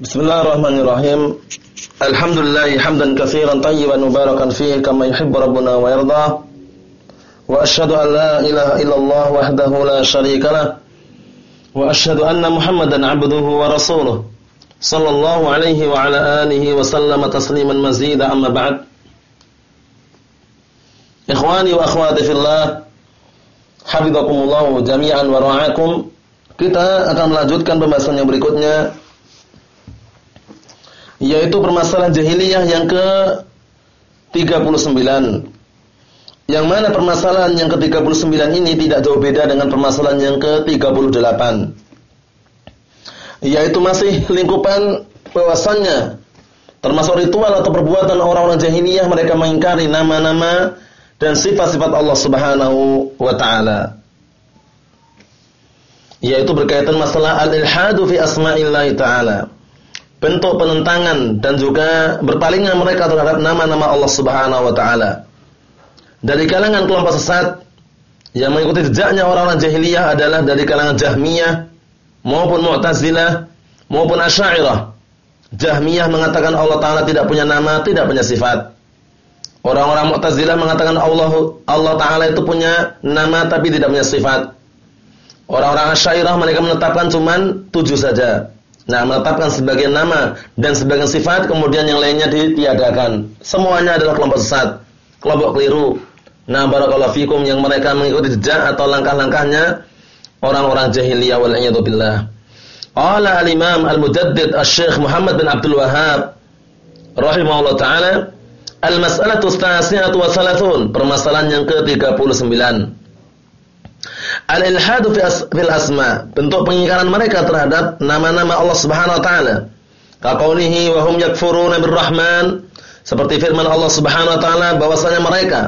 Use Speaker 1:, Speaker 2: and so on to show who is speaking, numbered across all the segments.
Speaker 1: Bismillahirrahmanirrahim. Alhamdulillah hamdan katsiran tayyiban mubarakan fihi kama yuhibbu rabbuna wa yarda. Wa asyhadu an la ilaha illallah wahdahu la syarika lah. Wa asyhadu anna Muhammadan 'abduhu wa rasuluh. Sallallahu alaihi wa ala alihi wa sallama tasliman mazida amma ba'd. Ikhwani wa akhwati fillah. Hafizakumullah jami'an wa ra'akum. Kita akan melanjutkan pembahasan yang berikutnya yaitu permasalahan jahiliyah yang ke 39. Yang mana permasalahan yang ke-39 ini tidak jauh beda dengan permasalahan yang ke-38. Yaitu masih lingkupan bahwasannya termasuk ritual atau perbuatan orang-orang jahiliyah mereka mengingkari nama-nama dan sifat-sifat Allah Subhanahu wa taala. Yaitu berkaitan masalah al-ilhadu fi asma'illahi ta'ala bentuk penentangan dan juga berpalingnya mereka terhadap nama-nama Allah Subhanahu wa taala. Dari kalangan kelompok sesat yang mengikuti jejaknya orang-orang jahiliyah adalah dari kalangan Jahmiyah maupun Mu'tazilah maupun Asy'ariyah. Jahmiyah mengatakan Allah taala tidak punya nama, tidak punya sifat. Orang-orang Mu'tazilah mengatakan Allah Allah taala itu punya nama tapi tidak punya sifat. Orang-orang Asy'ariyah mereka menetapkan cuman tujuh saja. Nah, menetapkan sebagian nama dan sebagian sifat, kemudian yang lainnya ditiadakan. Semuanya adalah kelompok sesat, kelompok keliru. Nah, barakallahu fikum yang mereka mengikuti jejak atau langkah-langkahnya orang-orang jahiliyah wal billah. Qala al-Imam al-Mujaddid Asy-Syaikh Muhammad bin Abdul Wahhab rahimahullah taala, al-mas'alatu ats-tasi'atu wa thalathun, permasalahan yang ke-39. Al-ilhadu fil asma, bentuk pengingkaran mereka terhadap nama-nama Allah Subhanahu wa taala. Kaqaulihi wa hum yakfuruna birrahman, seperti firman Allah Subhanahu wa taala bahwasanya mereka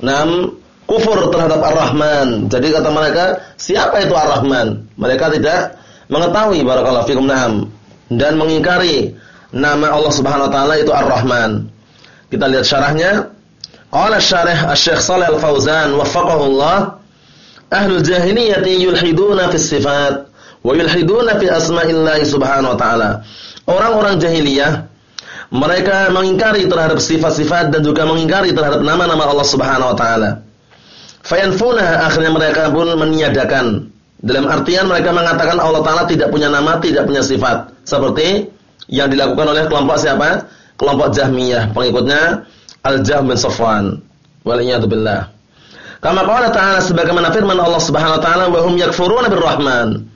Speaker 1: nam kufur terhadap Ar-Rahman. Jadi kata mereka, siapa itu Ar-Rahman? Mereka tidak mengetahui barakallahu fikum na'am dan mengingkari nama Allah Subhanahu wa taala itu Ar-Rahman. Kita lihat syarahnya. Qala syarih Asy-Syaikh Shalih Al-Fauzan waffaqahu ahlul jahiliyati yulhiduna fi sifat wa yulhiduna fi asma'illahi subhanahu wa ta'ala. Orang-orang jahiliyah mereka mengingkari terhadap sifat-sifat dan juga mengingkari terhadap nama-nama Allah Subhanahu wa taala. Fayanfunaha akhirnya mereka pun meniadakan. Dalam artian mereka mengatakan Allah taala tidak punya nama, tidak punya sifat. Seperti yang dilakukan oleh kelompok siapa? Kelompok Jahmiyah, pengikutnya Al-Jahm bin Safwan. Waliyadu billah. Kama qala ta'ala sebagaimana firman Allah Subhanahu wa taala wa hum yakfuruna birrahman.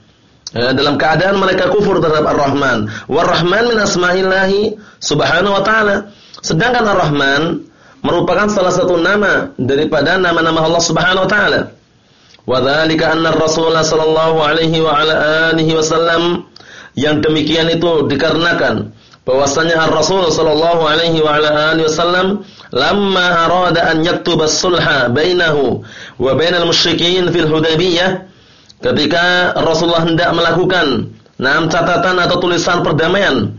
Speaker 1: Ya, dalam keadaan mereka kufur terhadap Ar-Rahman. War-Rahman min asma'illahi Subhanahu wa taala. Sedangkan Ar-Rahman merupakan salah satu nama daripada nama-nama Allah Subhanahu wa taala. Wa dzalika anna Rasulullah sallallahu alaihi wasallam yang demikian itu dikarenakan bahwasanya Ar-Rasul sallallahu alaihi wasallam lamma arada an yaktuba sulha bainahu wa bainal musyrikin fil Hudaybiyah ketika Rasulullah hendak melakukan enam catatan atau tulisan perdamaian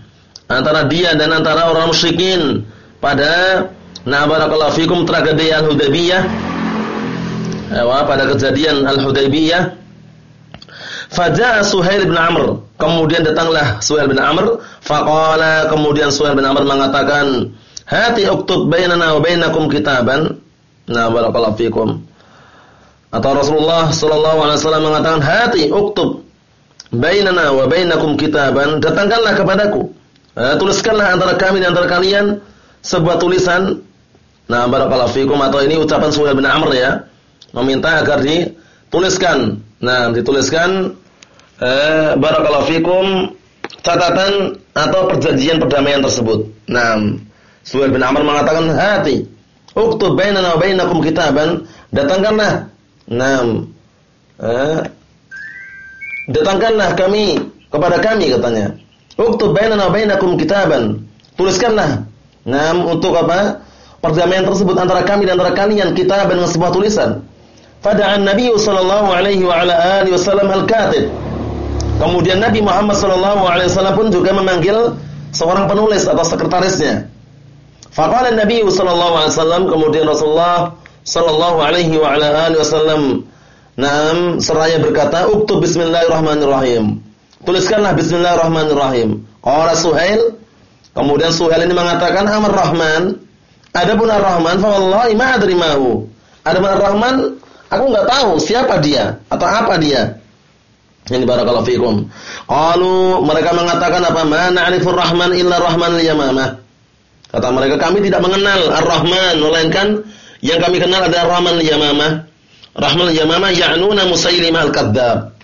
Speaker 1: antara dia dan antara orang musyrikin pada na barakallahu fikum tragedi Al-Hudaybiyah ya, pada kejadian Al-Hudaybiyah Faja'a Suhail bin Amr. Kemudian datanglah Suhail bin Amr. Faqala kemudian Suhail bin Amr mengatakan, Hati uktub bainana wa bainakum kitaban. Nah, barakallahu fikum. Atau Rasulullah sallallahu alaihi wasallam mengatakan, "Hati uktub bainana wa bainakum kitaban." Datangkanlah kepadaku. Eh, tuliskanlah antara kami dan antara kalian sebuah tulisan. Nah, barakallahu fikum atau ini ucapan Suhail bin Amr ya, meminta agar dituliskan. Nah, dituliskan eh, barakallahu fikum catatan atau perjanjian perdamaian tersebut. Nah, Suhail bin Amr mengatakan, "Hati, uktub bainana wa bainakum kitaban." Datangkanlah. Naam. Eh, datangkanlah kami kepada kami katanya. Uktub bainana wa bainakum kitaban. Tuliskanlah. Naam untuk apa? Perdamaian tersebut antara kami dan antara kalian kita dengan sebuah tulisan. Fada'an Nabi sallallahu alaihi wa ala alihi wasallam al-katib. Kemudian Nabi Muhammad wasallam pun juga memanggil seorang penulis atau sekretarisnya. Faqala Nabi sallallahu alaihi wasallam kemudian Rasulullah sallallahu alaihi wa ala alihi wasallam Naam seraya berkata uktub bismillahirrahmanirrahim. Tuliskanlah bismillahirrahmanirrahim. Qala Suhail, kemudian Suhail ini mengatakan Amar Rahman, adapun Ar-Rahman fa wallahi ma adri mahu. Adapun Ar-Rahman, aku enggak tahu siapa dia atau apa dia. Ini barakallahu fikum. Qalu mereka mengatakan apa? Ma na'rifur Rahman illa Rahman al-Yamamah. Kata mereka kami tidak mengenal Ar-Rahman melainkan yang kami kenal adalah Rahman al-Yamamah. Rahman al-Yamamah ya'nuna Musailimah al-Kadzdzab.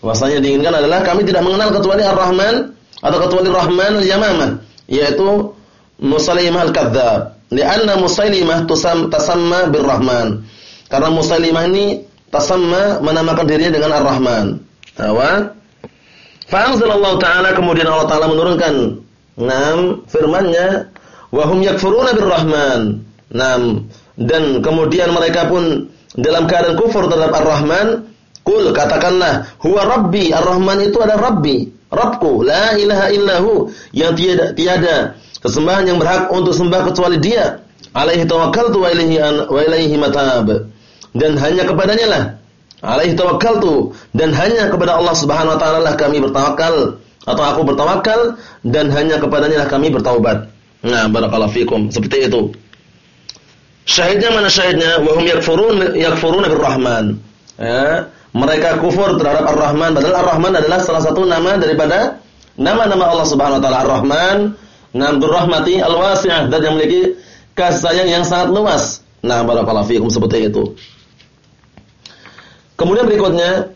Speaker 1: Bahasanya diinginkan adalah kami tidak mengenal kecuali Ar-Rahman atau kecuali Rahman al-Yamamah, yaitu Musailimah al-Kadzdzab. Lianna Musailimah tusam tasamma bir-Rahman. Karena Musailimah ini tasamma menamakan dirinya dengan Ar-Rahman. Wa Fa'anzalallahu ta'ala kemudian Allah ta'ala menurunkan enam firman-Nya wa hum yakfuruna bir-Rahman. Enam dan kemudian mereka pun dalam keadaan kufur terhadap Ar-Rahman Kul katakanlah huwa rabbi ar-rahman itu adalah rabbi, Rabbku, la ilaha illahu yang tiada tiada kesembahan yang berhak untuk sembah kecuali Dia. Alaihi tawakkaltu wa ilaihi wa ilaihi matab. Dan hanya kepadanya lah alaihi tawakkaltu dan hanya kepada Allah Subhanahu wa taala lah kami bertawakal atau aku bertawakal dan hanya kepadanya lah kami bertaubat. Nah, barakallahu fikum. Seperti itu. Syahidnya mana syahidnya? Wa hum yakfurun yakfuruna birrahman. Ya, mereka kufur terhadap Ar-Rahman padahal Ar-Rahman adalah salah satu nama daripada nama-nama Allah Subhanahu wa taala Ar-Rahman, Nabdur Rahmati Al-Wasi'ah dan yang memiliki kasih sayang yang sangat luas. Nah, barakallahu fiikum seperti itu. Kemudian berikutnya,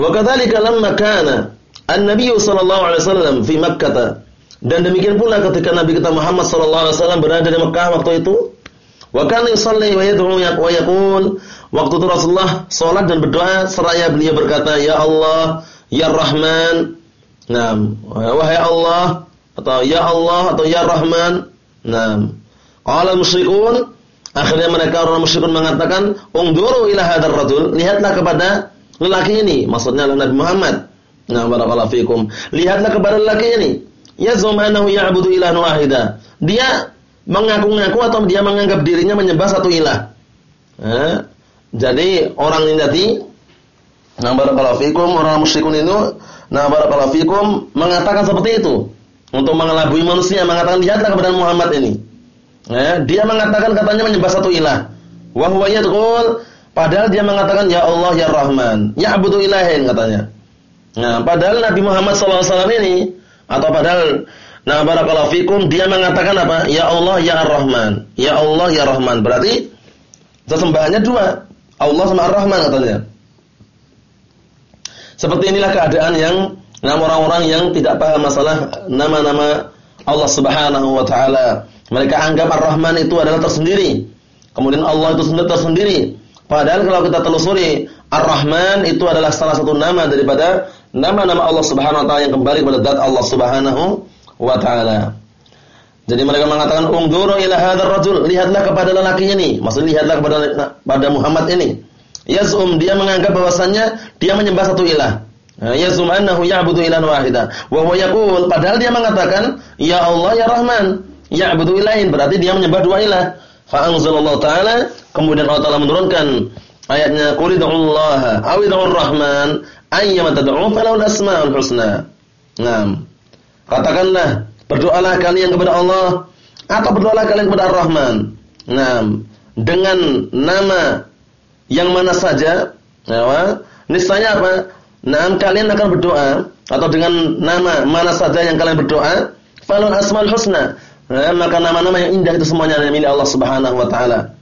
Speaker 1: wa kadzalika lamma kana an-nabiy sallallahu alaihi wasallam fi Makkah dan demikian pula ketika Nabi kita Muhammad sallallahu alaihi wasallam berada di Mekah waktu itu, wa kana yusalli wa yad'u wa yaqul Waktu itu Rasulullah sholat dan berdoa seraya beliau berkata, Ya Allah, Ya Rahman. Nah, wahai Allah atau Ya Allah atau Ya Rahman. Nah, kalau musyrikun akhirnya mereka orang musyrikun mengatakan, "Ungduru ila hadzal rajul." Lihatlah kepada lelaki ini, maksudnya Nabi Muhammad. Nah, barakallahu fikum. Lihatlah kepada lelaki ini. Yazum annahu ya'budu ilahan wahida. Dia mengaku-ngaku atau dia menganggap dirinya menyembah satu ilah. Eh? Jadi orang ini tadi Nah barakallahu fikum orang musyrikun itu nah barakallahu fikum mengatakan seperti itu untuk mengelabui manusia mengatakan lihatlah kepada Muhammad ini. Ya, dia mengatakan katanya menyembah satu ilah. Wa huwa padahal dia mengatakan ya Allah ya Rahman, ya abudu ilahin katanya. Nah, padahal Nabi Muhammad SAW ini atau padahal nah barakallahu fikum dia mengatakan apa? Ya Allah ya Ar-Rahman. Ya Allah ya Rahman. Berarti sesembahannya dua. Allah sama Ar-Rahman katanya. Seperti inilah keadaan yang nama orang-orang yang tidak paham masalah nama-nama Allah Subhanahu wa taala. Mereka anggap Ar-Rahman itu adalah tersendiri. Kemudian Allah itu sendiri tersendiri. Padahal kalau kita telusuri, Ar-Rahman itu adalah salah satu nama daripada nama-nama Allah Subhanahu wa taala yang kembali kepada zat Allah Subhanahu wa taala. Jadi mereka mengatakan ungduru ila hadzal rajul, lihatlah kepada lelaki ini. Maksudnya lihatlah kepada pada Muhammad ini. Yazum dia menganggap bahwasannya dia menyembah satu ilah. Yazum annahu ya'budu ilahan wahida. Wa huwa yaqul padahal dia mengatakan ya Allah ya Rahman, ya'budu ilahin berarti dia menyembah dua ilah. Fa anzalallahu taala kemudian Allah taala menurunkan ayatnya qul ud'ullaha aw ud'ur rahman ayyama tad'u falahu asmaul husna. Naam. Katakanlah Berdoalah kalian kepada Allah atau berdoalah kalian kepada Ar-Rahman. Nah, dengan nama yang mana saja, ya, niscaya apa? Nah, kalian akan berdoa atau dengan nama mana saja yang kalian berdoa, falun asmal husna. Nah, maka nama-nama yang indah itu semuanya adalah milik Allah Subhanahu wa taala.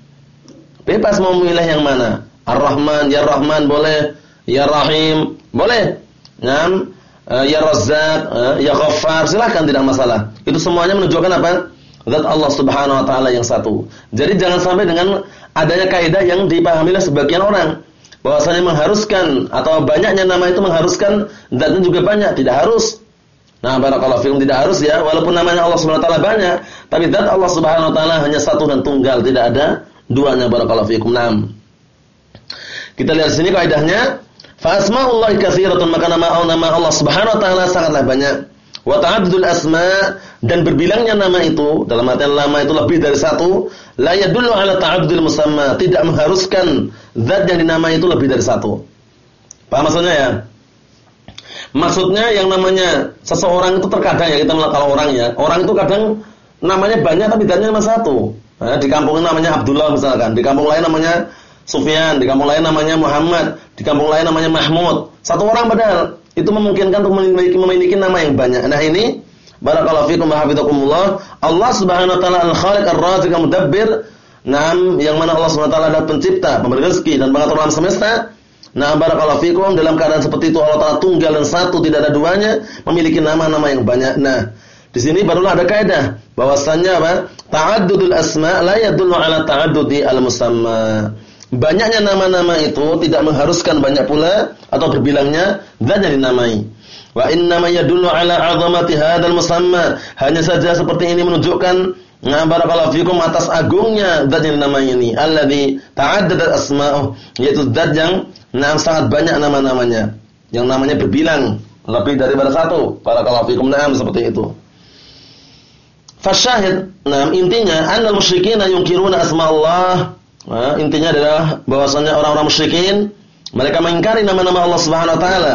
Speaker 1: Bebas mau memilih yang mana. Ar-Rahman, ya Rahman boleh, ya Rahim boleh. Nah, uh, ya Razzaq, uh, ya Ghaffar, silakan tidak masalah. Itu semuanya menunjukkan apa? Zat Allah Subhanahu wa taala yang satu. Jadi jangan sampai dengan adanya kaidah yang dipahami oleh sebagian orang bahwasanya mengharuskan atau banyaknya nama itu mengharuskan zatnya juga banyak, tidak harus. Nah, barakallahu fikum tidak harus ya, walaupun namanya Allah Subhanahu wa taala banyak, tapi zat Allah Subhanahu wa taala hanya satu dan tunggal, tidak ada duanya barakallahu fikum. Naam. Kita lihat sini kaidahnya Fa asma'ullahi katsiratun maka nama nama Allah Subhanahu wa taala sangatlah banyak. Wa ta'addudul asma dan berbilangnya nama itu dalam artian nama itu lebih dari satu la yadullu ala ta'addudil musamma tidak mengharuskan zat yang dinamai itu lebih dari satu. Paham maksudnya ya? Maksudnya yang namanya seseorang itu terkadang ya kita kalau orang ya, orang itu kadang namanya banyak tapi zatnya cuma satu. Nah, di kampung namanya Abdullah misalkan, di kampung lain namanya Sufyan, di kampung lain namanya Muhammad, di kampung lain namanya Mahmud. Satu orang padahal itu memungkinkan untuk memiliki memiliki nama yang banyak. Nah, ini barakallahu fikum wa hafizakumullah. Allah Subhanahu wa taala Al-Khaliq Ar-Raziq Al-Mudabbir. Naam, yang mana Allah Subhanahu wa taala adalah pencipta, pemberi rezeki dan pengatur alam semesta. Nah, barakallahu fikum dalam keadaan seperti itu Allah Taala tunggal dan satu tidak ada duanya, memiliki nama-nama yang banyak. Nah, di sini barulah ada kaidah bahwasannya apa? Ta'addudul asma la yadullu ala ta'addudi al-musamma. Banyaknya nama-nama itu tidak mengharuskan banyak pula atau berbilangnya zat yang dinamai. Wa innama yadullu ala 'azamati hadzal musamma. Hanya saja seperti ini menunjukkan Nah, barakallahu fikum atas agungnya zat yang dinamai ini. Alladzi ta'addadat asma'uh, yaitu zat yang nah, sangat banyak nama-namanya. Yang namanya berbilang lebih daripada satu. Barakallahu fikum. Naam seperti itu. Fasyahid, nah intinya annal musyrikin yunkiruna asma Allah. Nah, intinya adalah bahwasanya orang-orang musyrikin mereka mengingkari nama-nama Allah Subhanahu wa taala.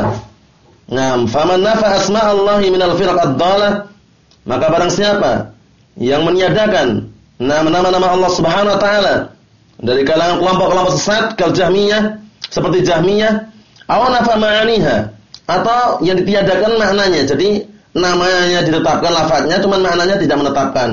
Speaker 1: Nah, faman nafa asma Allah minal firaq ad-dalah, maka barang siapa yang meniadakan nama-nama Allah Subhanahu wa taala dari kalangan kelompok-kelompok sesat kal Jahmiyah seperti Jahmiyah aw nafa ma'aniha atau yang ditiadakan maknanya. Jadi namanya ditetapkan lafadznya cuman maknanya tidak menetapkan.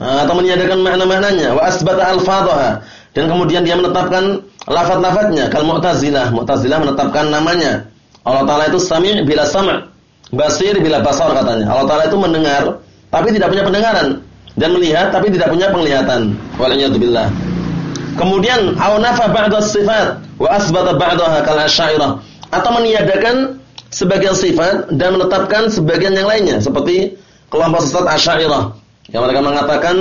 Speaker 1: Atau meniadakan makna-maknanya wa asbata alfadhaha dan kemudian dia menetapkan lafaz-lafaznya kal Mu'tazilah. Mu'tazilah menetapkan namanya. Allah taala itu sami' bila sam', basir bila basar katanya. Allah taala itu mendengar tapi tidak punya pendengaran dan melihat tapi tidak punya penglihatan. Waliyadzubillah. Kemudian au nafa ba'da sifat wa asbata ba'daha kal asy'ariyah atau meniadakan sebagian sifat dan menetapkan sebagian yang lainnya seperti kelompok sesat asy'ariyah yang mereka mengatakan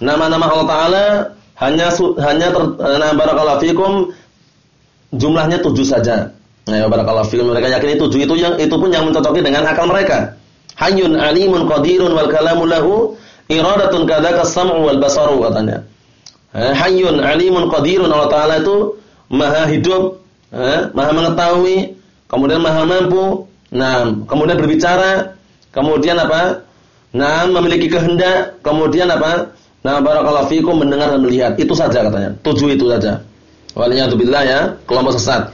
Speaker 1: nama-nama Allah taala hanya hanya ter, nah barakallahu fikum jumlahnya tujuh saja. Nah, ya barakallahu fikum mereka yakin itu tujuh itu yang itu pun yang mencocoki dengan akal mereka. Hayyun alimun qadirun wal kalamu lahu iradatun kadzaka sam'u wal basaru katanya. Eh, hayyun alimun qadirun Allah taala itu maha hidup, eh, maha mengetahui, kemudian maha mampu, nah, kemudian berbicara, kemudian apa? Nah, memiliki kehendak, kemudian apa? Nah, barakallahu fikum mendengar dan melihat. Itu saja katanya. Tujuh itu saja. Waliyatubillah ya, kelompok sesat.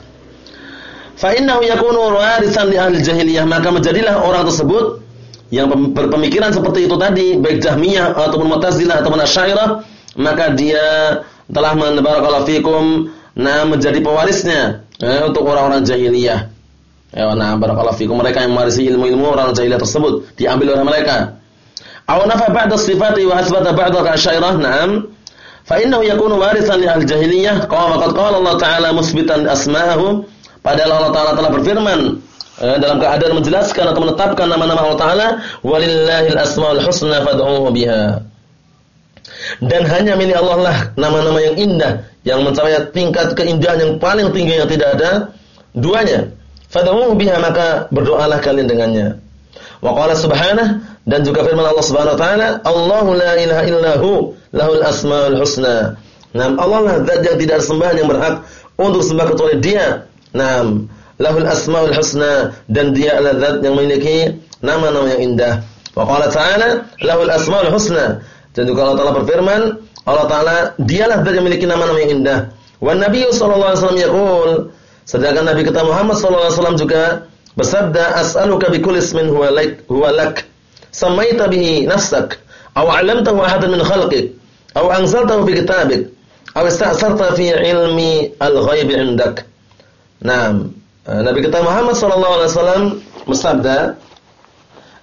Speaker 1: Fa innahu yakunu warisan li ahli jahiliyah, maka menjadilah orang tersebut yang berpemikiran seperti itu tadi, baik Jahmiyah ataupun Mu'tazilah ataupun Asy'ariyah, maka dia telah menbarakallahu fikum nah menjadi pewarisnya eh, untuk orang-orang jahiliyah. Ya, nah barakallahu fikum mereka yang mewarisi ilmu-ilmu orang jahiliyah tersebut diambil oleh mereka. Aw nafa ba'da sifati wa asbata ba'da ka na'am. Fa innahu yakunu warisan li al-jahiliyah, qala qad qala Allah Ta'ala musbitan asma'ahum. Padahal Allah Ta'ala telah berfirman eh, dalam keadaan menjelaskan atau menetapkan nama-nama Allah Taala, walillahil asmaul husna fad'uhu biha. Dan hanya milik Allah lah nama-nama yang indah yang mencapai tingkat keindahan yang paling tinggi yang tidak ada duanya. Fad'uhu biha maka berdoalah kalian dengannya. Wa qala subhanahu dan juga firman Allah Subhanahu wa taala, Allahu la ilaha illahu lahul asmaul husna. Nah, Allah lah zat yang tidak ada sembahan yang berhak untuk sembah kecuali Dia. Nah, lahul asmaul husna dan dia adalah zat yang memiliki nama-nama yang indah. Wa qala ta'ala lahul asmaul husna. Dan juga Allah Taala berfirman, Allah Taala dialah zat yang memiliki nama-nama yang indah. Wa Nabi sallallahu alaihi wasallam yaqul, sedangkan Nabi kita Muhammad sallallahu alaihi wasallam juga bersabda, "As'aluka bi kulli ismin huwa lak, huwa lak, samaita bihi nafsak, aw 'allamtahu ahadan min khalqik, aw anzaltahu fi kitabik, aw ista'sarta fi ilmi al-ghaib 'indak." Naam, Eh, Nabi kita Muhammad sallallahu alaihi wasallam bersabda,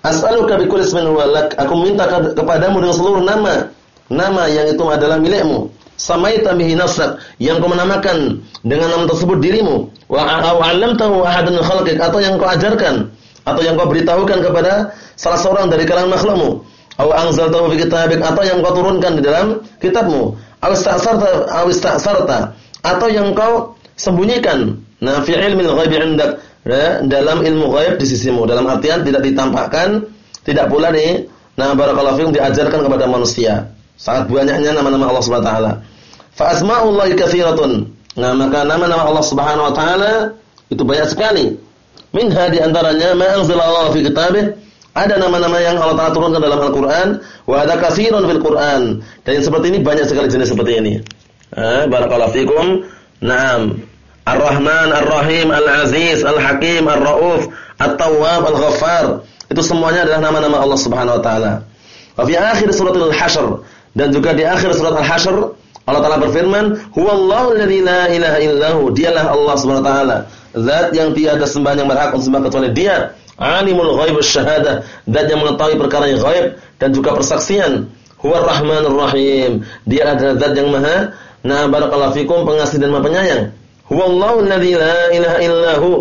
Speaker 1: "As'aluka bi kulli ismin huwa lak." Aku minta kepadamu dengan seluruh nama, nama yang itu adalah milikmu. Samaita bihi nafsak, yang kau menamakan dengan nama tersebut dirimu. Wa 'allamtahu ahadan min khalqik atau yang kau ajarkan atau yang kau beritahukan kepada salah seorang dari kalangan makhlukmu. Au anzaltahu fi kitabik atau yang kau turunkan di dalam kitabmu. Au ista'sarta atau yang kau sembunyikan Nah, fi ilmil ghaib 'indak, ya, dalam ilmu ghaib di sisimu. Dalam artian tidak ditampakkan, tidak pula nih, nah barakallahu fikum diajarkan kepada manusia. Sangat banyaknya nama-nama Allah Subhanahu wa taala. Fa asma'ullahi katsiratun. Nah, maka nama-nama Allah Subhanahu wa taala itu banyak sekali. Minha di antaranya ma anzalallahu fi kitabih ada nama-nama yang Allah Ta'ala turunkan dalam Al-Quran. Wa ada kasirun fil Quran. Dan yang seperti ini banyak sekali jenis seperti ini. Eh, barakallahu fikum. Naam. Ar-Rahman, Ar-Rahim, Al-Aziz, Al-Hakim, Ar-Rauf, At-Tawwab, Al-Ghaffar. Itu semuanya adalah nama-nama Allah Subhanahu wa taala. Wa fi akhir surat Al-Hasyr dan juga di akhir surat Al-Hasyr Allah Taala berfirman, "Huwallahu alladzi la ilaha illahu." Dialah Allah Subhanahu wa taala, zat yang tiada sembahan yang berhak untuk sembah kecuali Dia. Alimul ghaib syahadah, zat yang mengetahui perkara yang gaib dan juga persaksian. Huwar Rahmanur Rahim. Dia adalah zat yang Maha Nah, barakallahu fikum pengasih dan Maha penyayang. Huwallahu alladzi la ilaha illahu.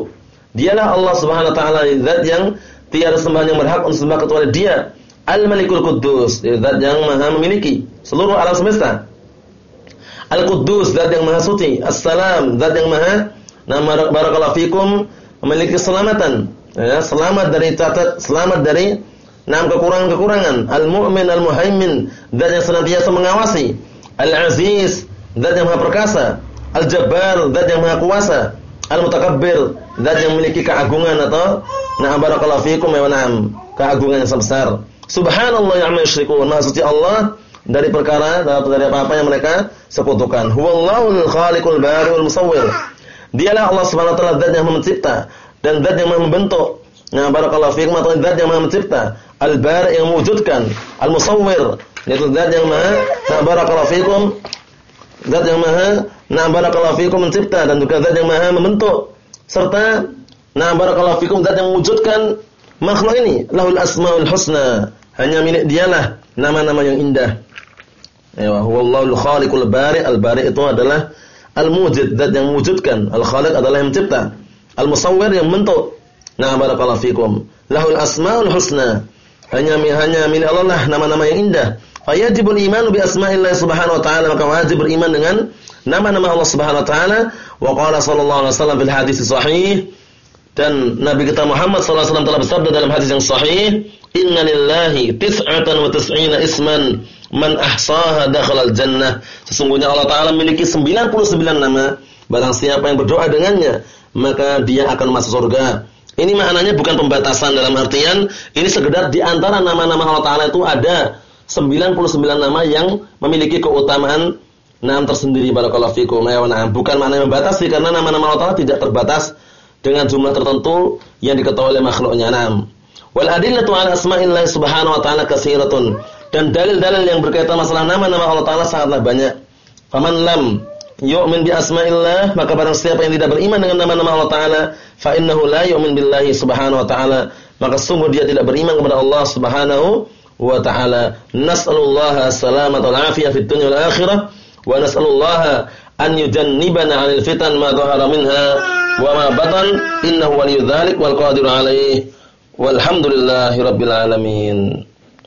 Speaker 1: Dialah Allah Subhanahu wa taala zat yang tiada sembahan yang berhak untuk sembah kecuali Dia. Al-Malikul Quddus, zat yang Maha memiliki seluruh alam semesta. Al-Quddus, zat yang Maha suci. As-Salam, zat yang Maha Nah, barakallahu fikum memiliki keselamatan. Ya, selamat dari cacat, selamat dari enam kekurangan-kekurangan. Al-Mu'min, Al-Muhaimin, zat yang senantiasa mengawasi. Al-Aziz, zat yang Maha perkasa. Al-Jabbar, zat yang Maha kuasa. Al-Mutakabbir, zat yang memiliki keagungan atau na'am barakallahu fikum ya na'am, keagungan yang besar. Subhanallah amma yusyrikun. Maha suci Allah dari perkara dari apa-apa yang mereka sekutukan. Huwallahul khaliqul bari'ul musawwir. Dialah Allah Subhanahu wa taala zat yang mencipta dan zat yang membentuk. Nah, barakallahu fiikum atau zat yang mencipta. Al-bari' yang mewujudkan, al-musawwir, yaitu zat yang maha, nah barakallahu fiikum zat yang maha Nah barakallahu fikum mencipta dan juga zat yang maha membentuk serta nah barakallahu fikum zat yang mewujudkan makhluk ini lahul asmaul husna hanya milik dialah nama-nama yang indah. Ya huwallahul khaliqul bari al bari itu adalah al mujid zat yang mewujudkan. Al khaliq adalah yang mencipta. Al musawwir yang membentuk. Nah barakallahu fikum. Lahul asmaul husna. Hanya hanya milik Allah lah nama-nama yang indah. Fayajibul imanu bi asma'illah subhanahu wa ta'ala. Maka wajib beriman dengan nama-nama Allah Subhanahu wa taala. Wa qala sallallahu alaihi wasallam fil hadis sahih. Dan Nabi kita Muhammad sallallahu alaihi wasallam telah bersabda dalam hadis yang sahih inna lillahi tis'atan wa tis'ina isman man ahsaha dakhala jannah sesungguhnya Allah taala memiliki 99 nama barang siapa yang berdoa dengannya maka dia akan masuk surga ini maknanya bukan pembatasan dalam artian ini sekedar di antara nama-nama Allah taala itu ada 99 nama yang memiliki keutamaan Naam tersendiri barakallahu fikum. Ya nah, bukan makna membatasi karena nama-nama Allah Ta'ala tidak terbatas dengan jumlah tertentu yang diketahui oleh makhluknya. Naam. Wal adillatu ala asma'illah subhanahu wa ta'ala katsiratun. Dan dalil-dalil yang berkaitan masalah nama-nama Allah Ta'ala sangatlah banyak. Faman lam yu'min bi asma'illah, maka barang siapa yang tidak beriman dengan nama-nama Allah Ta'ala, fa innahu la yu'min billahi subhanahu wa ta'ala, maka sungguh dia tidak beriman kepada Allah subhanahu wa ta'ala. Nas'alullaha salamata wal afiyah fid dunya wal akhirah wa nas'alullaha an yujannibana 'anil fitan ma dhahara minha wa ma batan innahu waliyyu dzalik wal qadiru 'alaihi walhamdulillahi rabbil alamin